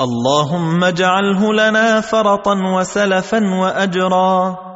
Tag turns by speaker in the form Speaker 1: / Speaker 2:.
Speaker 1: اللهم اجعله لنا فرطا وسلفا وأجرا.